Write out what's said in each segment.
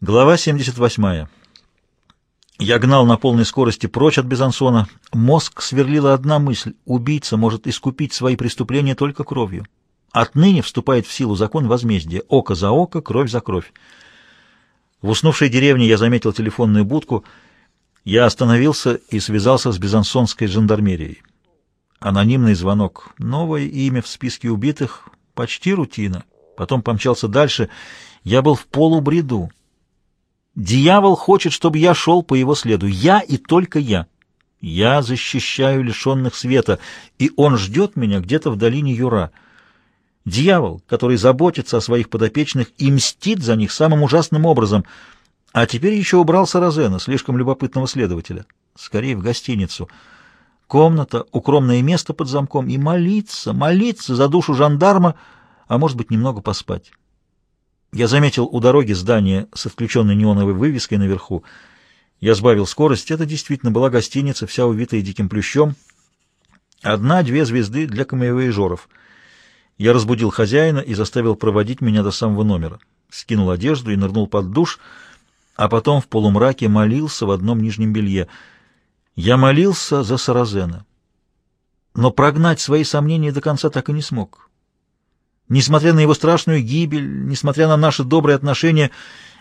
Глава 78. Я гнал на полной скорости прочь от Безансона. Мозг сверлила одна мысль — убийца может искупить свои преступления только кровью. Отныне вступает в силу закон возмездия — око за око, кровь за кровь. В уснувшей деревне я заметил телефонную будку. Я остановился и связался с Безансонской жандармерией. Анонимный звонок. Новое имя в списке убитых. Почти рутина. Потом помчался дальше. Я был в полубреду. Дьявол хочет, чтобы я шел по его следу. Я и только я. Я защищаю лишенных света, и он ждет меня где-то в долине Юра. Дьявол, который заботится о своих подопечных и мстит за них самым ужасным образом. А теперь еще убрался Розена, слишком любопытного следователя. Скорее в гостиницу. Комната, укромное место под замком и молиться, молиться за душу жандарма, а может быть немного поспать. Я заметил у дороги здание с отключенной неоновой вывеской наверху. Я сбавил скорость. Это действительно была гостиница, вся увитая диким плющом. Одна-две звезды для камевоежоров. Я разбудил хозяина и заставил проводить меня до самого номера. Скинул одежду и нырнул под душ, а потом в полумраке молился в одном нижнем белье. Я молился за Саразена. Но прогнать свои сомнения до конца так и не смог. Несмотря на его страшную гибель, несмотря на наши добрые отношения,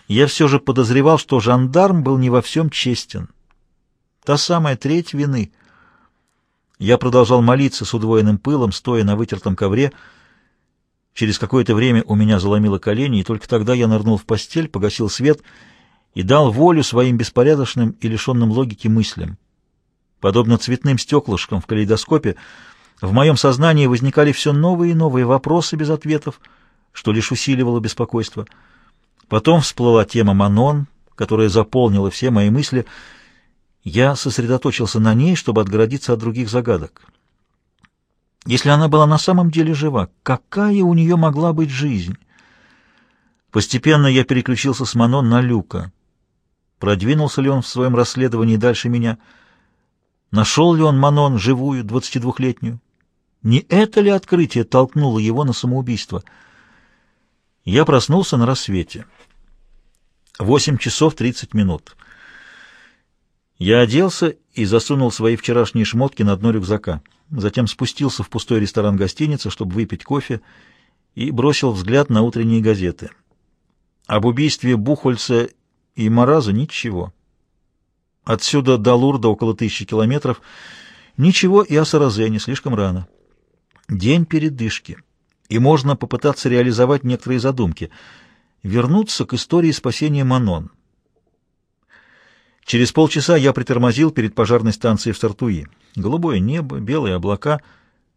я все же подозревал, что жандарм был не во всем честен. Та самая треть вины. Я продолжал молиться с удвоенным пылом, стоя на вытертом ковре. Через какое-то время у меня заломило колени, и только тогда я нырнул в постель, погасил свет и дал волю своим беспорядочным и лишенным логики мыслям. Подобно цветным стеклышкам в калейдоскопе, в моем сознании возникали все новые и новые вопросы без ответов, что лишь усиливало беспокойство. Потом всплыла тема Манон, которая заполнила все мои мысли. Я сосредоточился на ней, чтобы отгородиться от других загадок. Если она была на самом деле жива, какая у нее могла быть жизнь? Постепенно я переключился с Манон на Люка. Продвинулся ли он в своем расследовании дальше меня? Нашел ли он Манон живую, 22-летнюю? Не это ли открытие толкнуло его на самоубийство? Я проснулся на рассвете. Восемь часов тридцать минут. Я оделся и засунул свои вчерашние шмотки на дно рюкзака. Затем спустился в пустой ресторан гостиницы, чтобы выпить кофе, и бросил взгляд на утренние газеты. Об убийстве Бухольца и Мараза ничего. Отсюда до Лурда около тысячи километров. Ничего и о Саразене слишком рано. День передышки, и можно попытаться реализовать некоторые задумки. Вернуться к истории спасения Манон. Через полчаса я притормозил перед пожарной станцией в Сартуи. Голубое небо, белые облака.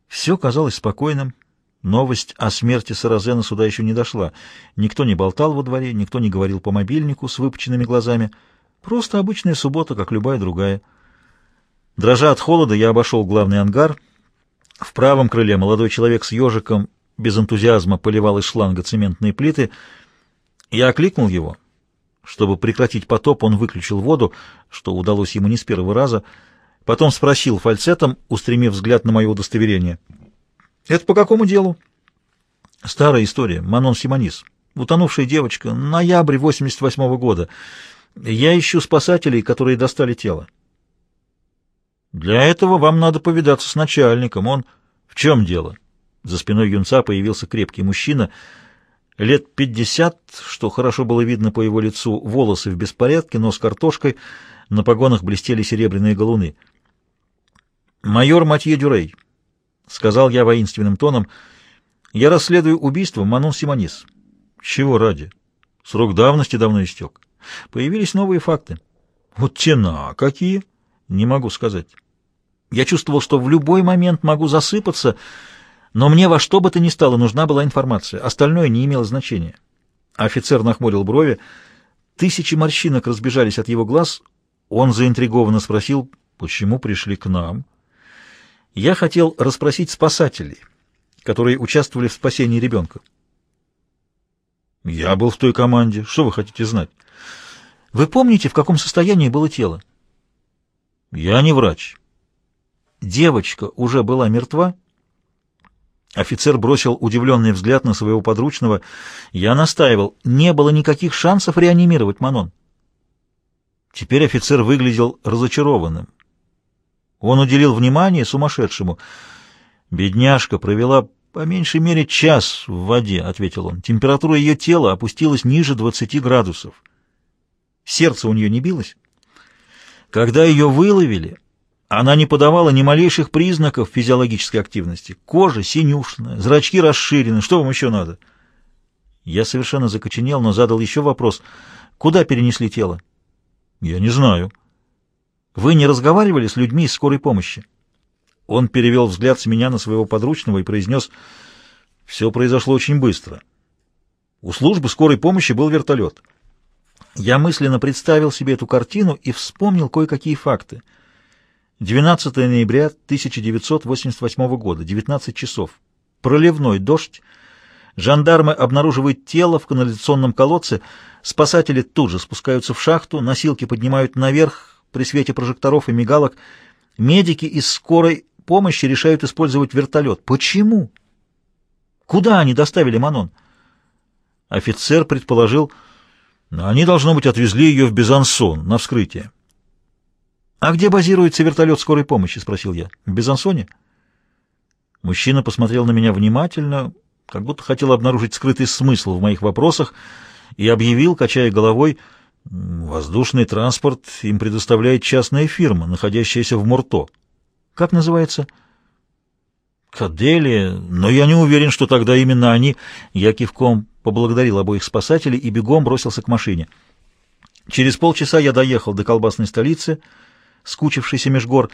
Все казалось спокойным. Новость о смерти Саразена сюда еще не дошла. Никто не болтал во дворе, никто не говорил по мобильнику с выпученными глазами. Просто обычная суббота, как любая другая. Дрожа от холода, я обошел главный ангар — в правом крыле молодой человек с ежиком без энтузиазма поливал из шланга цементные плиты. Я окликнул его. Чтобы прекратить потоп, он выключил воду, что удалось ему не с первого раза. Потом спросил фальцетом, устремив взгляд на мое удостоверение. «Это по какому делу?» «Старая история. Манон Симонис. Утонувшая девочка. Ноябрь 88 -го года. Я ищу спасателей, которые достали тело». Для этого вам надо повидаться с начальником. Он... В чем дело? За спиной юнца появился крепкий мужчина, лет пятьдесят, что хорошо было видно по его лицу, волосы в беспорядке, нос картошкой, на погонах блестели серебряные галуны. «Майор Матье Дюрей», — сказал я воинственным тоном, — «я расследую убийство Манон Симонис». «Чего ради? Срок давности давно истек. Появились новые факты». «Вот тена! Какие?» Не могу сказать. Я чувствовал, что в любой момент могу засыпаться, но мне во что бы то ни стало нужна была информация. Остальное не имело значения. Офицер нахмурил брови. Тысячи морщинок разбежались от его глаз. Он заинтригованно спросил, почему пришли к нам. Я хотел расспросить спасателей, которые участвовали в спасении ребенка. Я был в той команде. Что вы хотите знать? Вы помните, в каком состоянии было тело? Я не врач. Девочка уже была мертва? Офицер бросил удивленный взгляд на своего подручного. Я настаивал, не было никаких шансов реанимировать Манон. Теперь офицер выглядел разочарованным. Он уделил внимание сумасшедшему. «Бедняжка провела по меньшей мере час в воде», — ответил он. «Температура ее тела опустилась ниже 20 градусов. Сердце у нее не билось. Когда ее выловили, она не подавала ни малейших признаков физиологической активности. Кожа синюшная, зрачки расширены. Что вам еще надо?» Я совершенно закоченел, но задал еще вопрос. «Куда перенесли тело?» «Я не знаю». «Вы не разговаривали с людьми из скорой помощи?» Он перевел взгляд с меня на своего подручного и произнес, «Все произошло очень быстро. У службы скорой помощи был вертолет». Я мысленно представил себе эту картину и вспомнил кое-какие факты. 12 ноября 1988 года, 19 часов. Проливной дождь. Жандармы обнаруживают тело в канализационном колодце, Спасатели тут же спускаются в шахту, носилки поднимают наверх при свете прожекторов и мигалок. Медики из скорой помощи решают использовать вертолет. Почему? Куда они доставили Манон? Офицер предположил, они, должно быть, отвезли ее в Безансон на вскрытие. «А где базируется вертолет скорой помощи?» — спросил я. «В Безансоне?» Мужчина посмотрел на меня внимательно, как будто хотел обнаружить скрытый смысл в моих вопросах, и объявил, качая головой, воздушный транспорт им предоставляет частная фирма, находящаяся в Мурто. Как называется? Каделия, но я не уверен, что тогда именно они... Я кивком поблагодарил обоих спасателей и бегом бросился к машине. Через полчаса я доехал до колбасной столицы, скучившейся меж гор.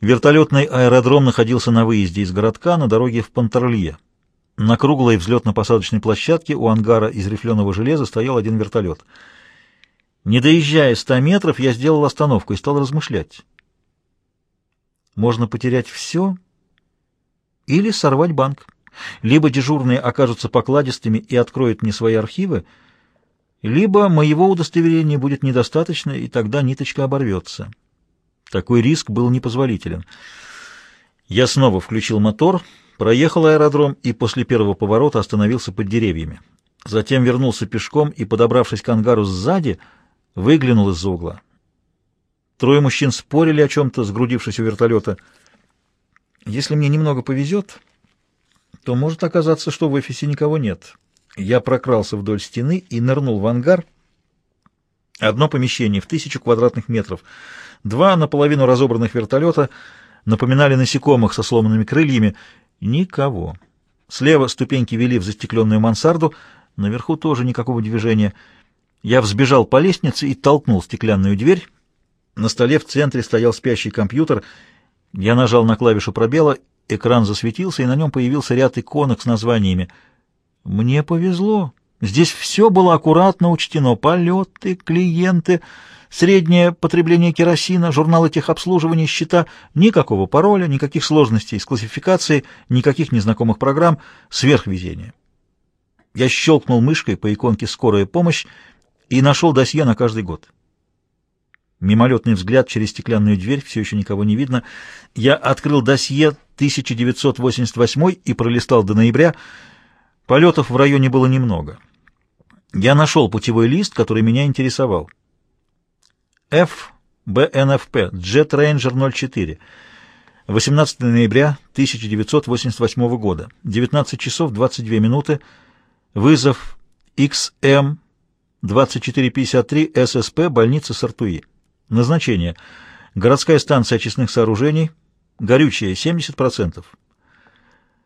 Вертолетный аэродром находился на выезде из городка на дороге в Пантерлье. На круглой взлетно-посадочной площадке у ангара из рифленого железа стоял один вертолет. Не доезжая ста метров, я сделал остановку и стал размышлять. Можно потерять все или сорвать банк. Либо дежурные окажутся покладистыми и откроют мне свои архивы, либо моего удостоверения будет недостаточно, и тогда ниточка оборвется. Такой риск был непозволителен. Я снова включил мотор — проехал аэродром и после первого поворота остановился под деревьями. Затем вернулся пешком и, подобравшись к ангару сзади, выглянул из-за угла. Трое мужчин спорили о чем-то, сгрудившись у вертолета. Если мне немного повезет, то может оказаться, что в офисе никого нет. Я прокрался вдоль стены и нырнул в ангар. Одно помещение в тысячу квадратных метров, два наполовину разобранных вертолета напоминали насекомых со сломанными крыльями, Никого. Слева ступеньки вели в застекленную мансарду, наверху тоже никакого движения. Я взбежал по лестнице и толкнул стеклянную дверь. На столе в центре стоял спящий компьютер. Я нажал на клавишу пробела, экран засветился, и на нем появился ряд иконок с названиями. Мне повезло. Здесь все было аккуратно учтено. Полеты, клиенты, среднее потребление керосина, журналы техобслуживания, счета. Никакого пароля, никаких сложностей с классификацией, никаких незнакомых программ. Сверхвезение. Я щелкнул мышкой по иконке «Скорая помощь» и нашел досье на каждый год. Мимолетный взгляд через стеклянную дверь, все еще никого не видно. Я открыл досье 1988 и пролистал до ноября. Полетов в районе было немного. Я нашел путевой лист, который меня интересовал. ФБНФП, Jet Ranger 04, 18 ноября 1988 года, 19 часов 22 минуты, вызов XM 2453 ССП, больница Сартуи. Назначение. Городская станция очистных сооружений, горючее 70%.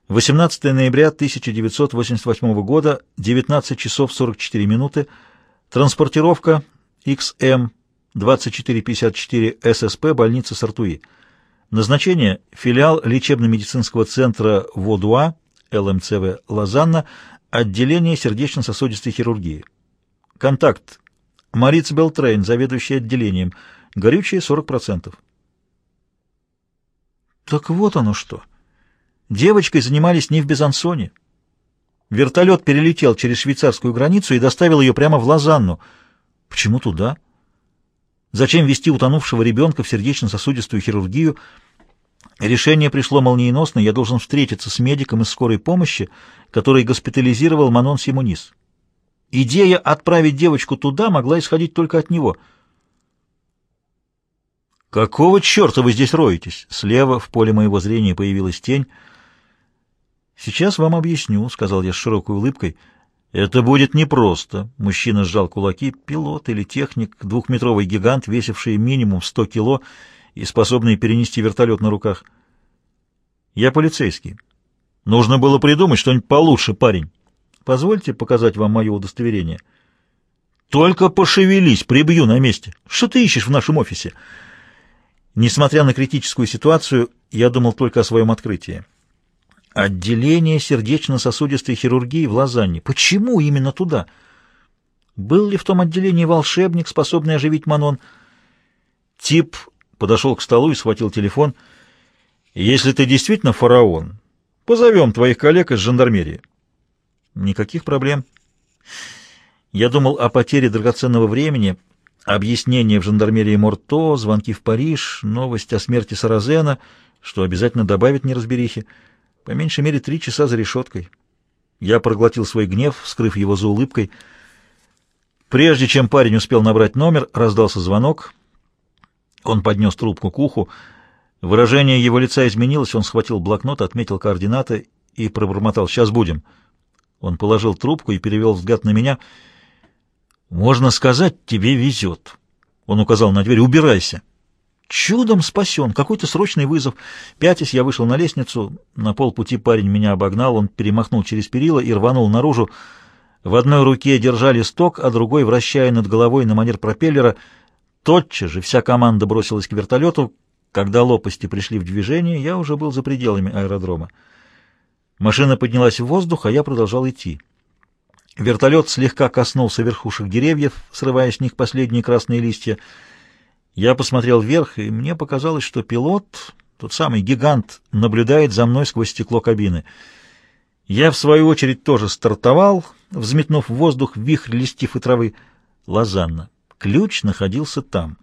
18 ноября 1988 года, 19 часов 44 минуты, транспортировка XM 2454 ССП, больница Сартуи. Назначение – филиал лечебно-медицинского центра ВОДУА, ЛМЦВ Лозанна, отделение сердечно-сосудистой хирургии. Контакт – Мариц Белтрейн, заведующий отделением, горючее 40%. Так вот оно что. Девочкой занимались не в Безансоне. Вертолет перелетел через швейцарскую границу и доставил ее прямо в Лозанну. Почему туда? Зачем вести утонувшего ребенка в сердечно-сосудистую хирургию? Решение пришло молниеносно, я должен встретиться с медиком из скорой помощи, который госпитализировал Манон Симонис. Идея отправить девочку туда могла исходить только от него. «Какого черта вы здесь роетесь?» Слева в поле моего зрения появилась тень. «Сейчас вам объясню», — сказал я с широкой улыбкой. «Это будет непросто». Мужчина сжал кулаки. Пилот или техник, двухметровый гигант, весивший минимум сто кило и способный перенести вертолет на руках. «Я полицейский. Нужно было придумать что-нибудь получше, парень». Позвольте показать вам мое удостоверение. Только пошевелись, прибью на месте. Что ты ищешь в нашем офисе? Несмотря на критическую ситуацию, я думал только о своем открытии. Отделение сердечно-сосудистой хирургии в Лозанне. Почему именно туда? Был ли в том отделении волшебник, способный оживить Манон? Тип подошел к столу и схватил телефон. «Если ты действительно фараон, позовем твоих коллег из жандармерии. Никаких проблем. Я думал о потере драгоценного времени, объяснение в жандармерии Морто, звонки в Париж, новость о смерти Саразена, что обязательно добавит неразберихи. По меньшей мере три часа за решеткой. Я проглотил свой гнев, скрыв его за улыбкой. Прежде чем парень успел набрать номер, раздался звонок. Он поднес трубку к уху. Выражение его лица изменилось, он схватил блокнот, отметил координаты и пробормотал «Сейчас будем». Он положил трубку и перевел взгляд на меня. «Можно сказать, тебе везет». Он указал на дверь. «Убирайся». Чудом спасен. Какой-то срочный вызов. Пятясь, я вышел на лестницу. На полпути парень меня обогнал. Он перемахнул через перила и рванул наружу. В одной руке держали сток, а другой, вращая над головой на манер пропеллера, тотчас же вся команда бросилась к вертолету. Когда лопасти пришли в движение, я уже был за пределами аэродрома. Машина поднялась в воздух, а я продолжал идти. Вертолет слегка коснулся верхушек деревьев, срывая с них последние красные листья. Я посмотрел вверх, и мне показалось, что пилот, тот самый гигант, наблюдает за мной сквозь стекло кабины. Я, в свою очередь, тоже стартовал, взметнув в воздух вихрь листьев и травы. Лозанна. Ключ находился там.